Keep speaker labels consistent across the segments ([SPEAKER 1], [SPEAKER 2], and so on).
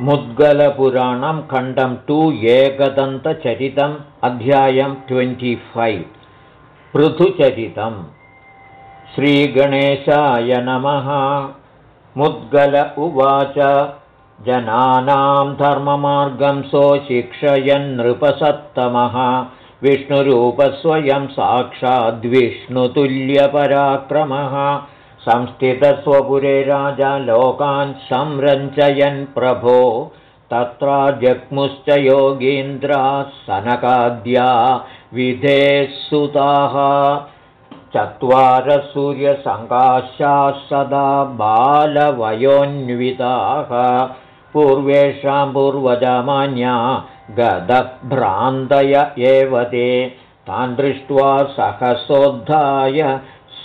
[SPEAKER 1] मुद्गलपुराणं खण्डं टु एकदन्तचरितम् अध्यायं ट्वेण्टिफैव्। पृथुचरितम्। श्रीगणेशाय नमः। मुद्गल उवाच। जनानां धर्ममार्गं सोऽशिक्षयन्नृपसत्तमः विष्णुरूपस्वयं साक्षाद्विष्णुतुल्यपराक्रमः संस्थितस्वपुरे राजा लोकान् संरञ्चयन् प्रभो तत्र जग्मुश्च योगीन्द्राः सनकाद्या विधेः चत्वारसूर्यसङ्काशाः सदा बालवयोन्विताः। पूर्वेषां पूर्वजमान्या गदभ्रान्तय एव ते। तान् दृष्ट्वा सहसोद्धाय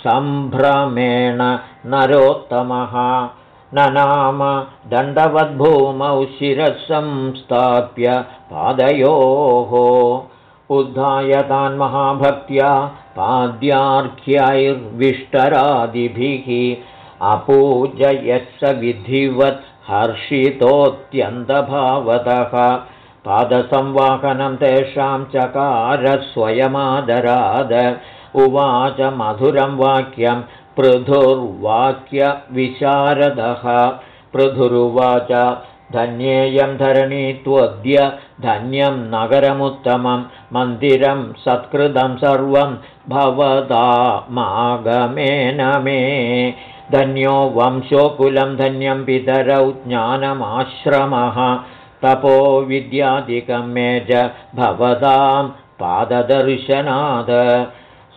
[SPEAKER 1] सम्भ्रमेण नरोत्तमः। न नाम दण्डवद्भूमौ शिरसंस्थाप्य पादयोः। उद्धाय महाभक्त्या पाद्यार्घ्यैर्विष्टरादिभिः अपूजयत्स विधिवत् हर्षितोऽत्यन्तभावतः। पादसंवाहनं तेषां चकारस्वयमादराद उवाच मधुरं वाक्यं पृथुर्वाक्यविशारदः। पृथुरुवाच धन्येयं धरणी त्वद्य धन्यं नगरमुत्तमं मन्दिरं सत्कृतं सर्वं भवदा मागमेन मे। धन्यो वंशोकुलं धन्यं पितरौ ज्ञानमाश्रमः तपो विद्यादिकं मे च भवतां पाददर्शनाद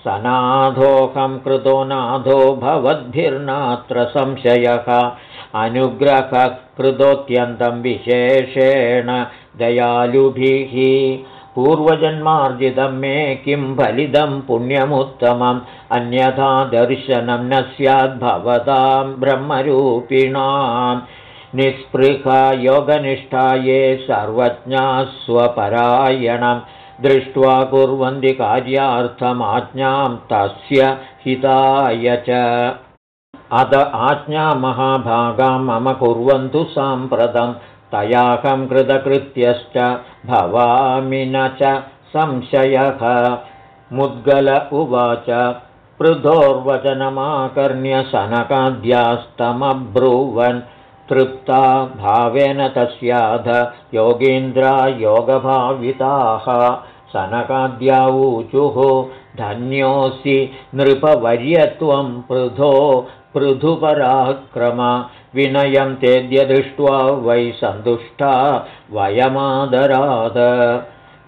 [SPEAKER 1] सनाथोऽहं कृतो नाथो भवद्भिर्नात्र संशयः। अनुग्रहः कृतोऽत्यन्तं विशेषेण दयालुभिः। पूर्वजन्मार्जितं मे किं फलितं पुण्यमुत्तमम् अन्यथा दर्शनं न स्याद्भवतां ब्रह्मरूपिणां निःस्पृहा ये सर्वज्ञा स्वपरायणम् दृष्ट्वा कुर्वन्ति कार्यार्थमाज्ञां तस्य हिताय च। अद आज्ञामहाभागां मम कुर्वन्तु साम्प्रतं तयाहं कृतकृत्यश्च भवामि न च संशयः। मुद्गल उवाच पृथोर्वचनमाकर्ण्यशनकाद्यास्तमब्रुवन् तृप्ता भावेन तस्याध योगीन्द्रा योगभाविताः। सनकाद्यावूचुः धन्योऽसि नृपवर्यत्वं पृथो पृथुपराक्रम। विनयं तेद्य दृष्ट्वा वै सन्तुष्टा वयमादराद।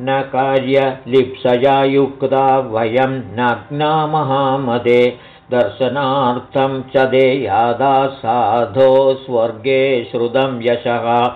[SPEAKER 1] न कार्यलिप्सया युक्ता वयं नग्ना महामदे दर्शनार्थं च देयादा साधो स्वर्गे श्रुतं यशः।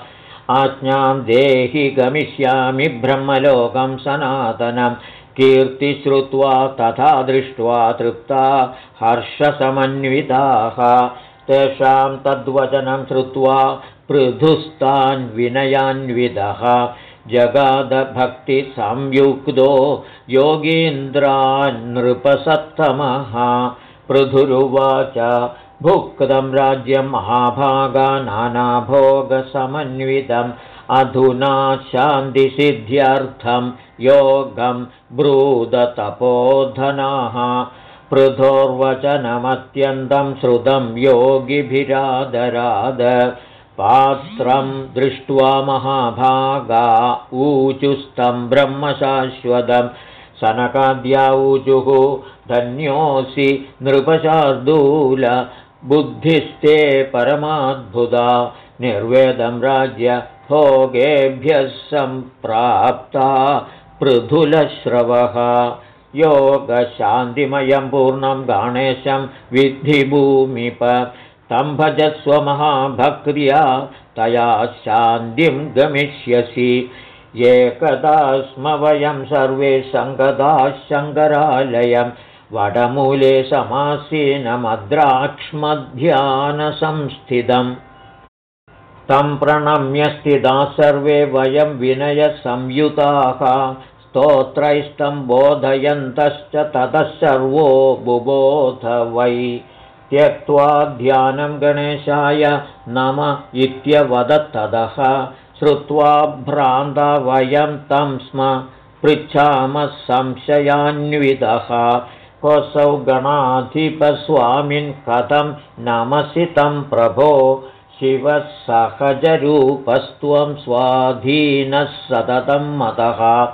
[SPEAKER 1] आज्ञां देहि गमिष्यामि ब्रह्मलोकं सनातनं। कीर्तिश्रुत्वा तथा दृष्ट्वा तृप्ता हर्षसमन्विताः। तेषां तद्वचनं श्रुत्वा पृथुस्तान् विनयान्वितः। जगादभक्तिसंयुक्तो योगीन्द्रान्नृपसत्तमः पृथुरुवाच। भुक्तं राज्यं महाभागा नानाभोगसमन्वितम्। अधुना शान्तिसिद्ध्यर्थं योगं ब्रूदतपोधनाः। पृथोर्वचनमत्यन्तं श्रुतं योगिभिरादराद। पात्रं दृष्ट्वा महाभागा ऊचुस्तं ब्रह्मशाश्वतं सनकाद्या ऊचुः धन्योऽसि नृपशार्दूल बुद्धिस्ते परमाद्भुता निर्वेदं राज्य भोगेभ्यः सम्प्राप्ता पृथुलश्रवः। योगशान्तिमयं पूर्णं गणेशं विद्धिभूमिप तं भजस्वमहाभक्र्या तया शान्तिं गमिष्यसि स्म वयं सर्वे सङ्गदाः शङ्करालयं वडमूले समासीनमद्राक्ष्मध्यानसंस्थितम् तं प्रणम्य स्थिताः सर्वे वयं विनयसंयुताः स्तोत्रैस्तं बोधयन्तश्च ततः सर्वो बुबोध वै त्यक्त्वा ध्यानं गणेशाय नम इत्यवदत्तदः श्रुत्वा भ्रान्ता वयं तं स्म पृच्छामः संशयान्वितः। कोऽसौ गणाधिपस्वामिन् कथं नमसि तं प्रभो? शिवः सहजरूपस्त्वं स्वाधीनः सततं मतः।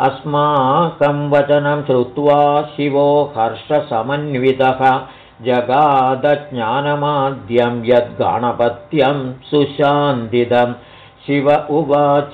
[SPEAKER 1] अस्माकं वचनं श्रुत्वा शिवो हर्षसमन्वितः। जगादज्ञानमाद्यं यद्गणपत्यं सुशान्दिदं शिव उवाच।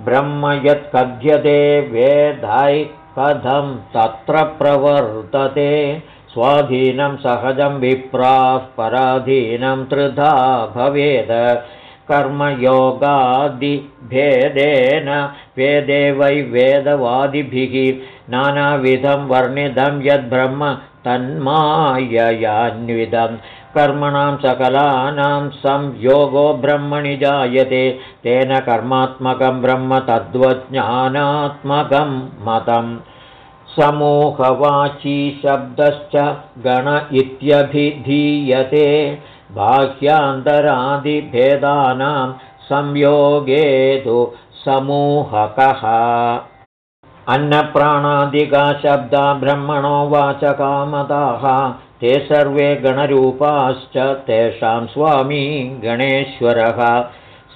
[SPEAKER 1] ब्रह्म यत्कथ्यते वेदै कथं तत्र प्रवर्तते। स्वाधीनं सहजं विप्राः पराधीनं त्रिधा भवेद। कर्मयोगादिभेदेन वेदे वै वेदवादिभिः नानाविधं वर्णितं यद्ब्रह्म तन्माययान्वितं कर्मणां सकलानां संयोगो ब्रह्मणि जायते। तेन कर्मात्मकं ब्रह्म तद्वज्ञानात्मकं मतम्। समूहवाची शब्दश्च गण इत्यभिधीयते। बाह्यान्तरादिभेदानां संयोगे तु समूहकः। अन्नप्राणादिका शब्दा ब्रह्मणो वाचकामताः ते सर्वे गणरूपाश्च तेषां स्वामी गणेश्वरः।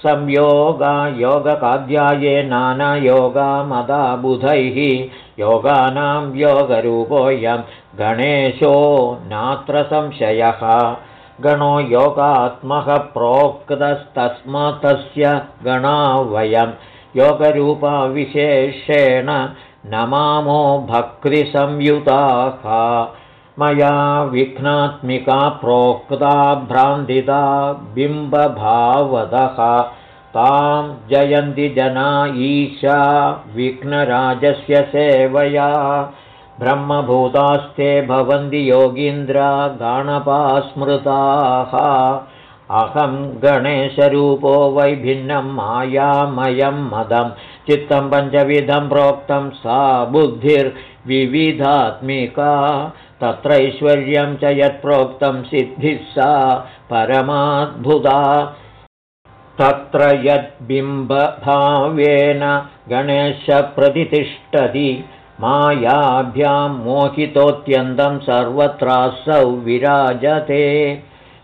[SPEAKER 1] संयोगा योगकाध्याये नानायोगामदा बुधैः योगानां योगरूपोऽयं गणेशो नात्र संशयः। गणो योगात्मः प्रोक्तस्तस्मात्तस्य गणा वयं योगरूपाविशेषेण नमामो भक्तिसंयुताः मया विघ्नात्मिका प्रोक्ता भ्रान्तिता बिम्बभावदः। तां जयन्ति जना ईशा विघ्नराजस्य सेवया। ब्रह्मभूतास्ते भवन्ति योगीन्द्रा गाणपास्मृताः अहं गणेशरूपो वैभिन्नं मायामयं मदं। चित्तं पञ्चविधं प्रोक्तं सा बुद्धिर्विविधात्मिका तत्रैश्वर्यं च यत्प्रोक्तं सिद्धिः सा परमाद्भुता। तत्र यद्बिम्बभावेन गणेशप्रतिष्ठति मायाभ्यां मोहितोऽत्यन्तं सर्वत्रासौ विराजते।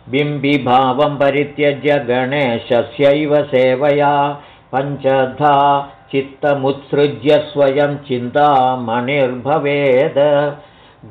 [SPEAKER 1] बिम्बिभावं परित्यज्य गणेशस्यैव सेवया पञ्चधा चित्तमुत्सृज्य स्वयं चिन्तामणिर्भवेद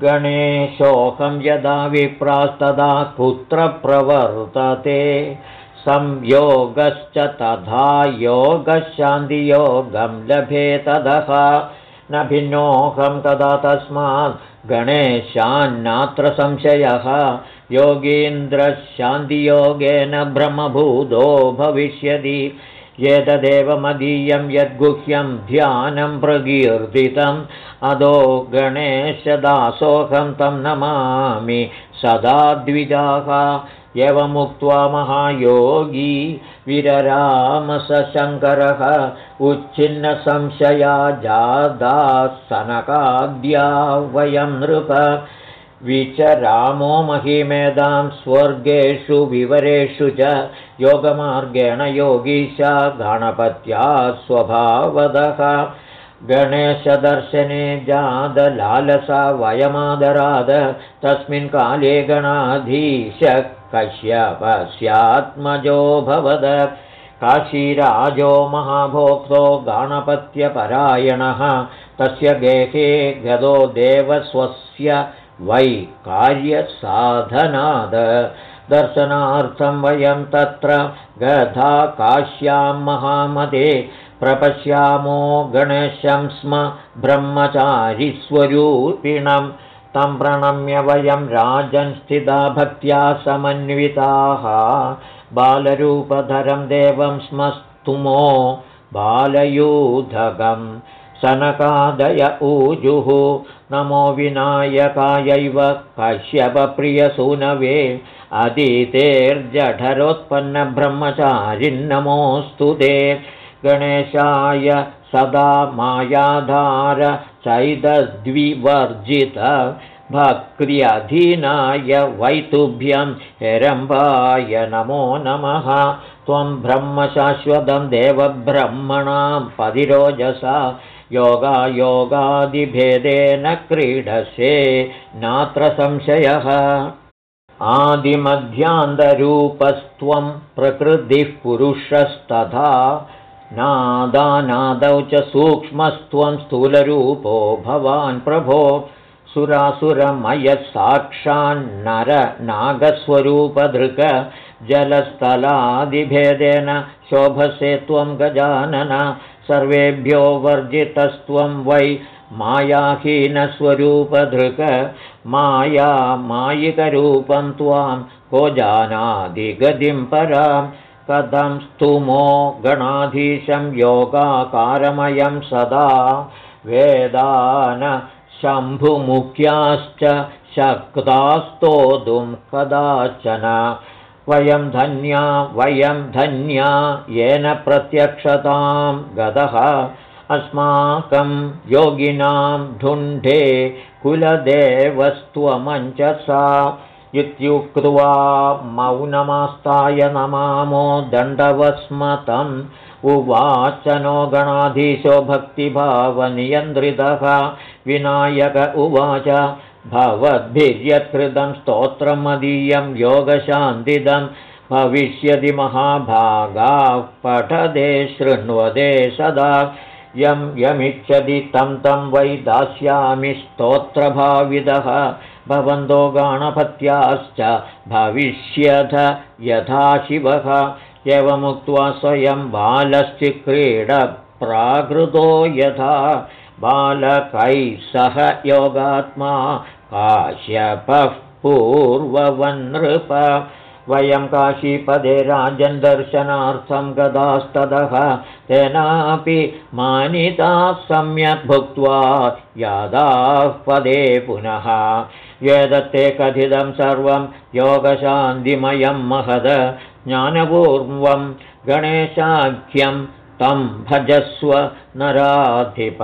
[SPEAKER 1] गणेशोऽहं यदा विप्रास्तदा कुत्र प्रवर्तते संयोगश्च तथा योगशान्तियोगं लभे तदः न भिन्नोऽहं तदा तस्मात् गणेशान्नात्र संशयः। योगीन्द्रशान्तियोगेन ब्रह्मभूतो भविष्यति एतदेव मदीयं यद्गुह्यं ध्यानं प्रकीर्तितम् अदो गणेशदासोऽहं तं नमामि सदा द्विजाः। एवमुक्त्वा महायोगी विररामसशङ्करः उच्छिन्नसंशया जादासनकाद्या वयं नृप। विचरामो महिमेदां स्वर्गेषु विवरेषु च योगमार्गेण योगीशा गणपत्या स्वभावदः। गणेशदर्शने जादलालसा वयमादराद। तस्मिन् काले गणाधीश कश्यपस्यात्मजोऽभवद काशीराजो महाभोक्तो गणपत्यपरायणः। तस्य गेहे गदो देवस्वस्य वै कार्यसाधनाद दर्शनार्थं वयं तत्र गधा काश्यां महामदे प्रपश्यामो गणेशं स्म ब्रह्मचारिस्वरूपिणं। तं प्रणम्य वयं राजन्स्थिता भक्त्या समन्विताः। बालरूपधरं देवं स्म स्तुमो बालयूधगम् सनकादय ऊजुः। नमो विनायकायैव कश्यपप्रियसूनवे अदितेर्जठरोत्पन्नब्रह्मचारिन्नमोऽस्तु ते। गणेशाय सदा मायाधार चैदद्विवर्जित भक्त्यधीनाय वैतुभ्यं हेरम्बाय नमो नमः। त्वं ब्रह्मशाश्वतं देवब्रह्मणां पदिरोजसा योगायोगादिभेदेन क्रीडसे नात्र संशयः। आदिमध्यान्तरूपस्त्वं प्रकृतिः पुरुषस्तथा नादानादौ च सूक्ष्मस्त्वं स्थूलरूपो भवान् प्रभो नागस्वरूपधृक जलस्थलादिभेदेन शोभसे त्वं गजानन सर्वेभ्यो वर्जितस्त्वं वै मायाहीनस्वरूपधृक माया मायिकरूपं त्वां को जानादिगतिं परां कथं स्तुमो गणाधीशं योगाकारमयं सदा। वेदान शम्भुमुख्याश्च शक्तास्तोतुं कदाचन वयं धन्या वयं धन्या येन प्रत्यक्षतां गतः अस्माकं योगिनां ढुण्ढे कुलदेवस्त्वमञ्चसा इत्युक्त्वा मौनमास्ताय नमामो दण्डवस्मतम् उवाच नो गणाधीशो भक्तिभावनियन्त्रितः। विनायक उवाच भवद्भिर्यत्कृतं स्तोत्रमदीयं योगशान्तिदं भविष्यति महाभागाः पठदे शृण्वदे सदा। यं यमिच्छति तं तं वै दास्यामि स्तोत्रभाविदः। भवन्तो गाणपत्याश्च भविष्यथ यथा शिवः। एवमुक्त्वा स्वयं बालश्चिक्रीडप्राकृतो यथा बालकैः सह योगात्मा काश्यपः पूर्ववन्नृप वयं काशीपदे राजन् दर्शनार्थं गदास्ततः तेनापि मानिताः सम्यक् भुक्त्वा यादाः पदे पुनः। यदत्ते कथितं सर्वं योगशान्तिमयं महद। ज्ञानपूर्वं गणेशाख्यं तं भजस्व नराधिप।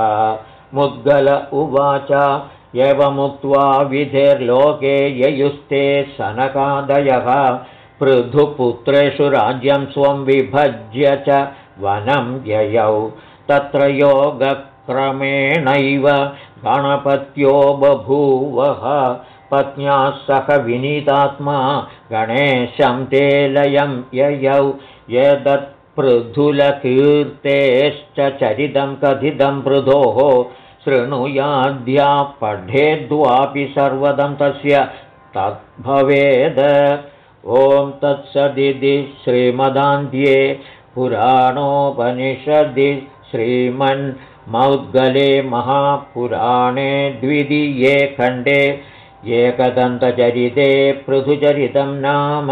[SPEAKER 1] मुद्गल उवाच एवमुक्त्वा विधिर्लोके ययुस्ते सनकादयः। पृथुपुत्रेषु राज्यं स्वं विभज्य च वनं ययौ। तत्र योगक्रमेणैव गणपत्यो बभूवः। पत्न्याः सह विनीतात्मा गणेशं ते लयं ययौ एतत्पृथुलकीर्तेश्च चरितं कथितं पृथोः। शृणुयाद्या पठेद्वापि सर्वदं तस्य तद्भवेद। ॐ तत्सदिति श्रीमदान्ध्ये पुराणोपनिषदि श्रीमन्मौद्गले महापुराणे द्वितीये खण्डे। एकदन्तचरिते पृथुचरितं नाम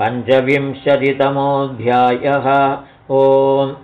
[SPEAKER 1] पञ्चविंशतितमोऽध्यायः। ओम्